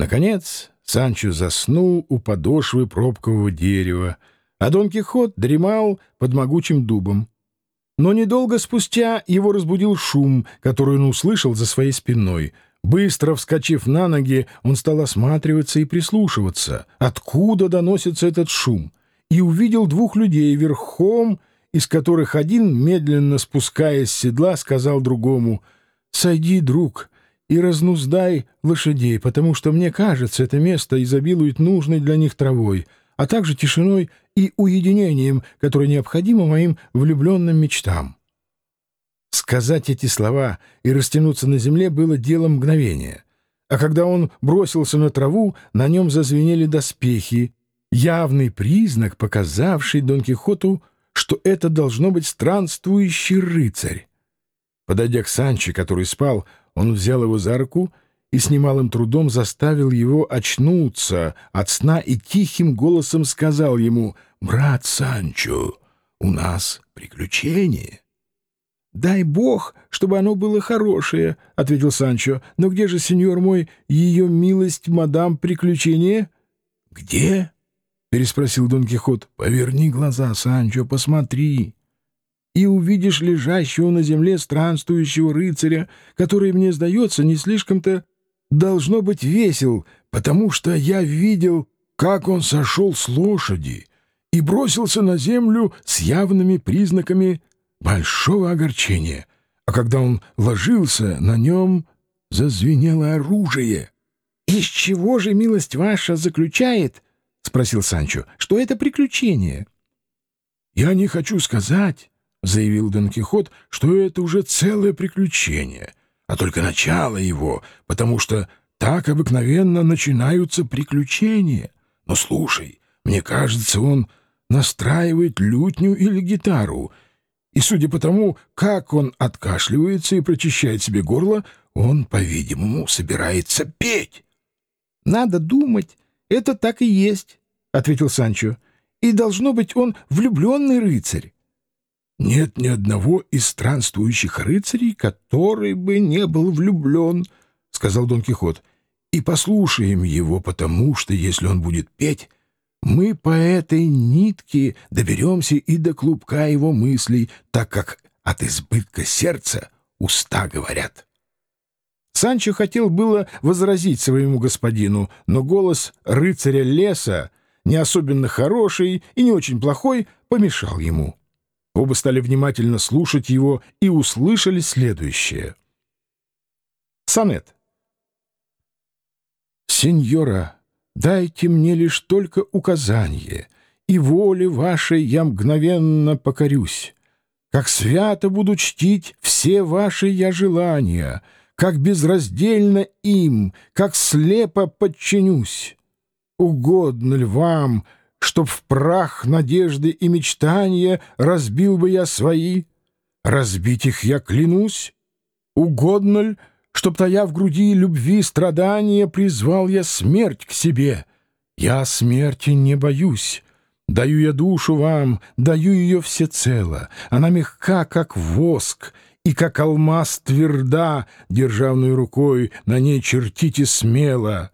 Наконец Санчо заснул у подошвы пробкового дерева, а Дон Кихот дремал под могучим дубом. Но недолго спустя его разбудил шум, который он услышал за своей спиной. Быстро вскочив на ноги, он стал осматриваться и прислушиваться, откуда доносится этот шум, и увидел двух людей верхом, из которых один, медленно спускаясь с седла, сказал другому «Сойди, друг, и разнуздай лошадей, потому что, мне кажется, это место изобилует нужной для них травой» а также тишиной и уединением, которое необходимо моим влюбленным мечтам. Сказать эти слова и растянуться на земле было делом мгновения. А когда он бросился на траву, на нем зазвенели доспехи, явный признак, показавший Дон Кихоту, что это должно быть странствующий рыцарь. Подойдя к Санчо, который спал, он взял его за руку и с немалым трудом заставил его очнуться от сна и тихим голосом сказал ему «Брат Санчо, у нас приключение». «Дай бог, чтобы оно было хорошее», — ответил Санчо. «Но где же, сеньор мой, ее милость, мадам, приключение?» «Где?» — переспросил Дон Кихот. «Поверни глаза, Санчо, посмотри» и увидишь лежащего на земле странствующего рыцаря, который, мне сдается, не слишком-то должно быть весел, потому что я видел, как он сошел с лошади и бросился на землю с явными признаками большого огорчения, а когда он ложился, на нем зазвенело оружие. — Из чего же милость ваша заключает, — спросил Санчо, — что это приключение? — Я не хочу сказать, — заявил Дон Кихот, — что это уже целое приключение — а только начало его, потому что так обыкновенно начинаются приключения. Но слушай, мне кажется, он настраивает лютню или гитару, и судя по тому, как он откашливается и прочищает себе горло, он, по-видимому, собирается петь. — Надо думать, это так и есть, — ответил Санчо, — и должно быть он влюбленный рыцарь. Нет ни одного из странствующих рыцарей, который бы не был влюблен, — сказал Дон Кихот. И послушаем его, потому что, если он будет петь, мы по этой нитке доберемся и до клубка его мыслей, так как от избытка сердца уста говорят. Санчо хотел было возразить своему господину, но голос рыцаря леса, не особенно хороший и не очень плохой, помешал ему. Оба стали внимательно слушать его и услышали следующее. Сонет. «Сеньора, дайте мне лишь только указание, и воле вашей я мгновенно покорюсь. Как свято буду чтить все ваши я желания, как безраздельно им, как слепо подчинюсь. Угодно ли вам, — чтоб в прах надежды и мечтания разбил бы я свои? Разбить их я клянусь. Угодно ли, чтоб тая в груди любви страдания призвал я смерть к себе? Я смерти не боюсь. Даю я душу вам, даю ее всецело. Она мягка, как воск, и как алмаз тверда, державной рукой на ней чертите смело.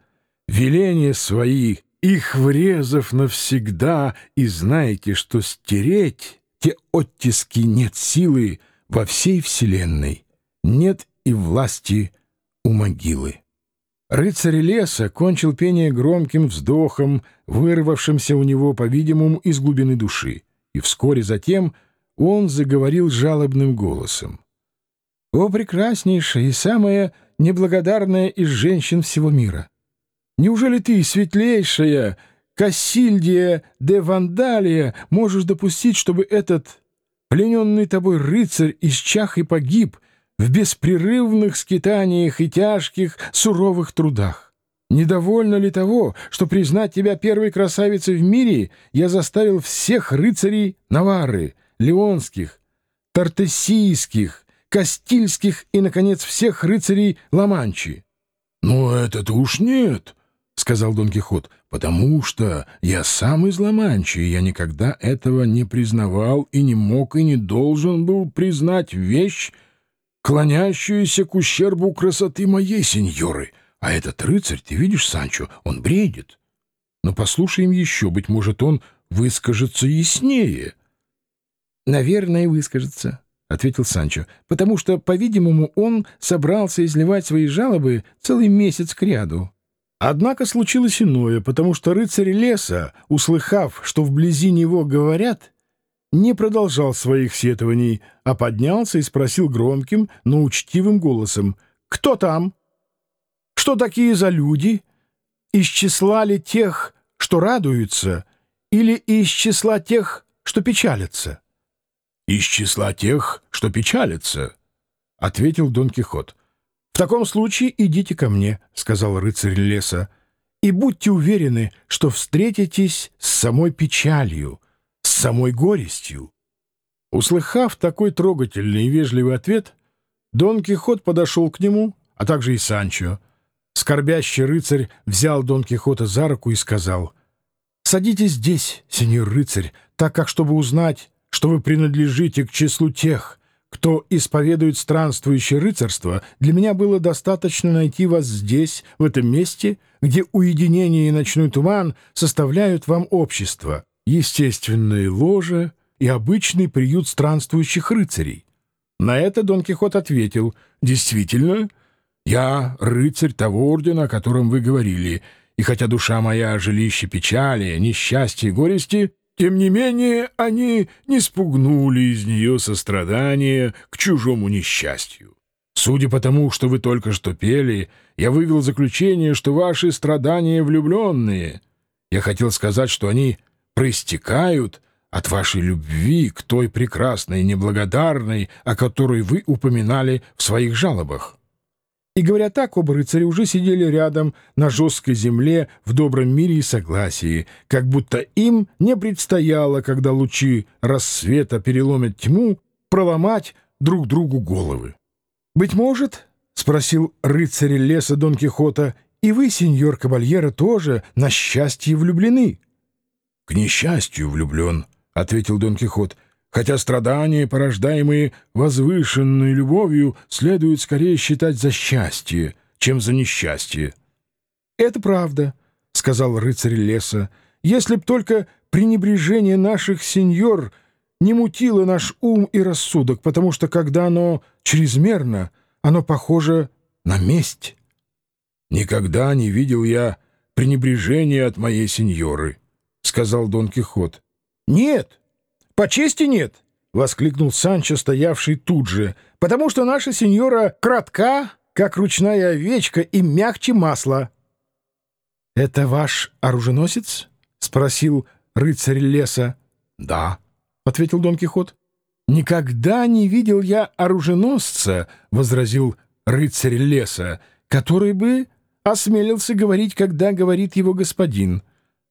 Веления свои их врезав навсегда, и знаете, что стереть те оттиски нет силы во всей вселенной, нет и власти у могилы. Рыцарь леса кончил пение громким вздохом, вырвавшимся у него, по-видимому, из глубины души, и вскоре затем он заговорил жалобным голосом. «О, прекраснейшая и самая неблагодарная из женщин всего мира! Неужели ты, светлейшая Кассильдия де Вандалия, можешь допустить, чтобы этот плененный тобой рыцарь исчах и погиб в беспрерывных скитаниях и тяжких суровых трудах? Недовольно ли того, что признать тебя первой красавицей в мире я заставил всех рыцарей Навары, Леонских, Тартесийских, Кастильских и, наконец, всех рыцарей Ла-Манчи? — Ну, это-то уж нет, — сказал Дон Кихот, — потому что я сам из Ла-Манчи, и я никогда этого не признавал и не мог и не должен был признать вещь, клонящуюся к ущербу красоты моей сеньоры, А этот рыцарь, ты видишь, Санчо, он бредит. Но послушаем еще, быть может, он выскажется яснее. — Наверное, выскажется, — ответил Санчо, — потому что, по-видимому, он собрался изливать свои жалобы целый месяц кряду. Однако случилось иное, потому что рыцарь леса, услыхав, что вблизи него говорят, не продолжал своих сетований, а поднялся и спросил громким, но учтивым голосом, «Кто там? Что такие за люди? Из числа ли тех, что радуются, или из числа тех, что печалятся?» из числа тех, что печалятся, — ответил Дон Кихот. — В таком случае идите ко мне, — сказал рыцарь леса, — и будьте уверены, что встретитесь с самой печалью, с самой горестью. Услыхав такой трогательный и вежливый ответ, Дон Кихот подошел к нему, а также и Санчо. Скорбящий рыцарь взял Дон Кихота за руку и сказал, «Садитесь здесь, сеньор рыцарь, так как, чтобы узнать, что вы принадлежите к числу тех, кто исповедует странствующее рыцарство, для меня было достаточно найти вас здесь, в этом месте, где уединение и ночной туман составляют вам общество, естественное ложе и обычный приют странствующих рыцарей. На это Дон Кихот ответил, «Действительно, я рыцарь того ордена, о котором вы говорили, и хотя душа моя — жилище печали, несчастья и горести, тем не менее, они не спугнули из нее сострадания к чужому несчастью. Судя по тому, что вы только что пели, я вывел заключение, что ваши страдания влюбленные. Я хотел сказать, что они проистекают от вашей любви к той прекрасной неблагодарной, о которой вы упоминали в своих жалобах. И говоря так, оба рыцаря уже сидели рядом на жесткой земле в добром мире и согласии, как будто им не предстояло, когда лучи рассвета переломят тьму, проломать друг другу головы. «Быть может, — спросил рыцарь леса Дон Кихота, — и вы, сеньор Кабальера, тоже на счастье влюблены?» «К несчастью влюблен», — ответил Дон Кихот, — хотя страдания, порождаемые возвышенной любовью, следует скорее считать за счастье, чем за несчастье. — Это правда, — сказал рыцарь леса, — если б только пренебрежение наших сеньор не мутило наш ум и рассудок, потому что, когда оно чрезмерно, оно похоже на месть. — Никогда не видел я пренебрежения от моей сеньоры, — сказал Дон Кихот. — Нет, — по чести нет, — воскликнул Санчо, стоявший тут же, — потому что наша сеньора кратка, как ручная овечка, и мягче масла. — Это ваш оруженосец? — спросил рыцарь леса. — Да, — ответил Дон Кихот. — Никогда не видел я оруженосца, — возразил рыцарь леса, — который бы осмелился говорить, когда говорит его господин.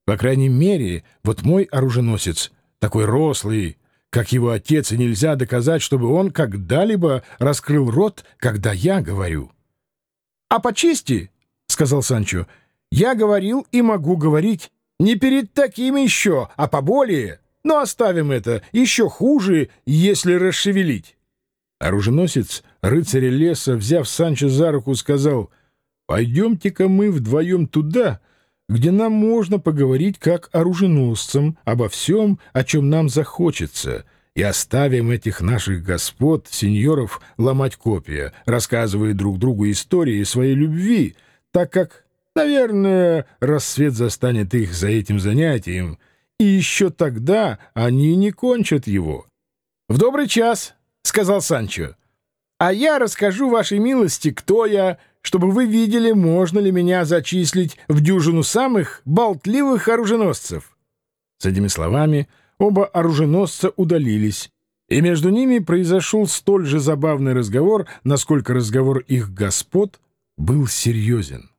По крайней мере, вот мой оруженосец такой рослый, как его отец, и нельзя доказать, чтобы он когда-либо раскрыл рот, когда я говорю. — А по чести, — сказал Санчо, — я говорил и могу говорить не перед таким еще, а поболее, но оставим это, еще хуже, если расшевелить. Оруженосец рыцаря леса, взяв Санчо за руку, сказал, — Пойдемте-ка мы вдвоем туда, — где нам можно поговорить как оруженосцам обо всем, о чем нам захочется, и оставим этих наших господ, сеньоров, ломать копья, рассказывая друг другу истории своей любви, так как, наверное, рассвет застанет их за этим занятием, и еще тогда они не кончат его. — В добрый час, — сказал Санчо, — а я расскажу вашей милости, кто я, — чтобы вы видели, можно ли меня зачислить в дюжину самых болтливых оруженосцев». С этими словами оба оруженосца удалились, и между ними произошел столь же забавный разговор, насколько разговор их господ был серьезен.